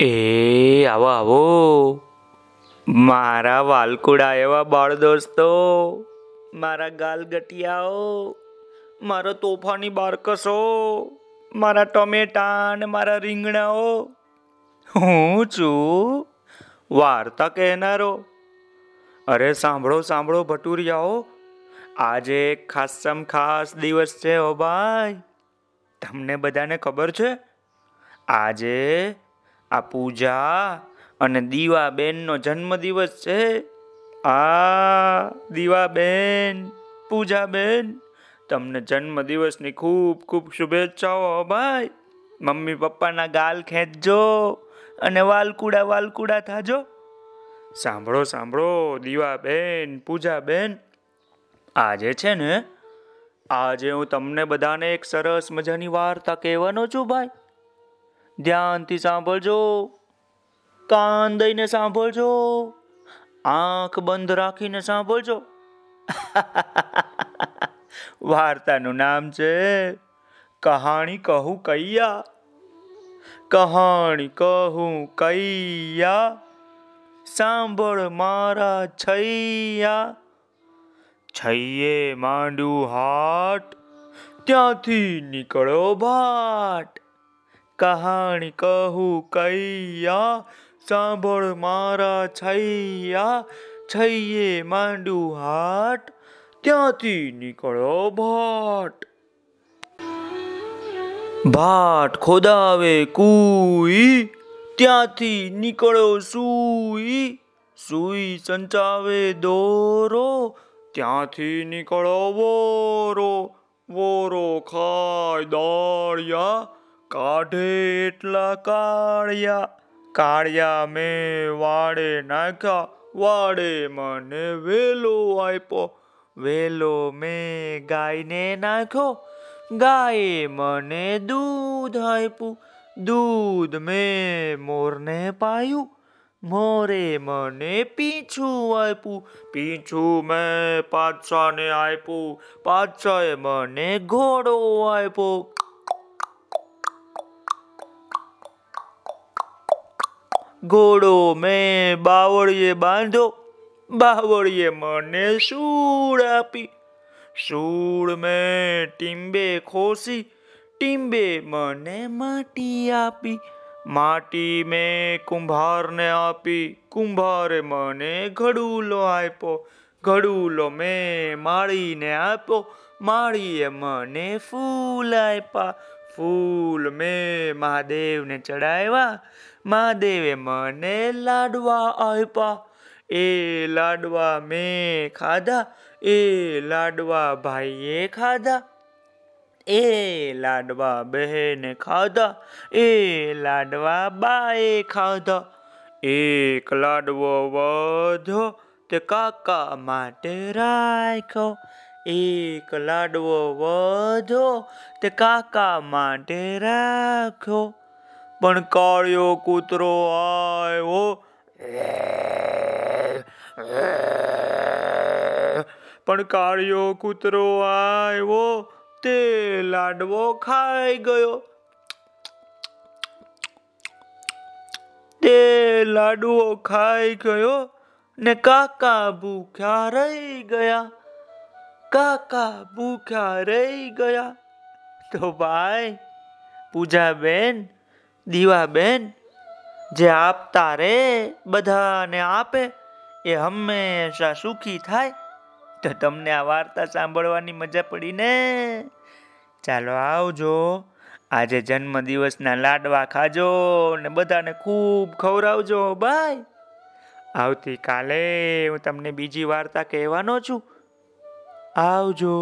એ આવો આવો. મારા વાલકુડા એવા બાળ દોસ્તો. મારા ગાલગટિયાઓ મારો તોફાની બારકસો. મારા ટમેટા અને મારા રીંગણાઓ. હું છું વાર્તા કહેનારો. અરે સાંભળો સાંભળો, ભટુરિયાઓ. આજે ખાસમ ખાસ દિવસ છે ઓ ભાઈ. તમને બધાને ખબર છે? આજે આ પૂજા અને દીવાબેનનો જન્મદિવસ છે. આ દીવાબેન, પૂજાબેન, તમને જન્મદિવસની ખૂબ ખૂબ શુભેચ્છાઓ ભાઈ. મમ્મી પપ્પાના ગાલ ખેંચજો અને વાલકુડા વાલકુડા થાજો. સાંભળો સાંભળો, દીવાબેન, પૂજાબેન. આજે છે ને, આજે હું તમને બધાને એક સરસ મજાની વાર્તા કહેવાનો છું ભાઈ. ધ્યાનથી સાંભળજો. કાન દઈને સાંભળજો. આંખ બંધ રાખીને સાંભળજો. વાર્તાનું નામ છે કહાણી કહું કૈયા. કહાણી કહું કૈયા. સાંભળ મારા છૈયા. છૈયે માંડું હાટ, ત્યાંથી નીકળો ભાટ. કહાણી કહું કૈયા, સાંભળ મારા છૈયા, છૈયે માંડુ હાટ, ત્યાંથી નીકળો ભાટ. ભાટ ખોદાવે કુઈ, ત્યાંથી નીકળો સુઈ સુઈ સંચાવે દોરો, ત્યાંથી નીકળો વોરો વોરો ખાય દાળિયા કાઢે એટલા કાળિયા. કાળિયા મેં વાડે નાખ્યા વાડે મને વેલો આપ્યો. વેલો મેં ગાયને નાખ્યો, ગાયે મને દૂધ આપ્યું. દૂધ મેં મોરને પાયું, મોરે મને પીછું આપ્યું. પીછું મેં પાછાને આપ્યું પાછાએ મને ઘોડો આપ્યો. ઘોડો મેં બાવળીએ બાંધો, બાવળીએ મને સૂળ આપી. સૂળ મેં ટીંબે ખોસી, ટીંબે મને માટી આપી. માટી મેં કુંભારને આપી, કુંભારે મને ઘડુલો આપ્યો. ઘડુલો મેં માળીને આપ્યો, માળીએ મને ફૂલ આપ્યા. ફૂલ મેં મહાદેવને ચડાવ્યા મહાદેવે મને લાડવા આપ્યા એ લાડવા મેં ખાધા, એ લાડવા ભાઈએ ખાધા. એ લાડવા બહેને ખાધા, એ લાડવા બાએ ખાધા. એક લાડવો વધો, તે કાકા માટે રાખ્યો. એક લાડવો વધો તે કાકા માટે રાખ્યો. પણ કાળિયો કૂતરો આવ્યો. પણ કાળિયો કૂતરો આવ્યો. તે લાડવો ખાઈ ગયો. તે લાડવો ખાઈ ગયો ને કાકા ભૂખ્યા રહી ગયા. કાકા ભૂખ્યા રહી ગયા. તો ભાઈ, પૂજાબેન, દીવાબેન, જે આપતા રે બધાને આપે, એ હંમેશા સુખી થાય. તો તમને આ વાર્તા સાંભળવાની મજા પડી ને? ચાલો આવજો. આજે જન્મદિવસના લાડવા ખાજો ને બધાને ખૂબ ખવડાવજો. બાય. આવતીકાલે હું તમને બીજી વાર્તા કહેવાનો છું. આવજો